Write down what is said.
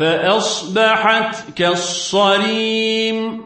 فأصبحت كالصريم.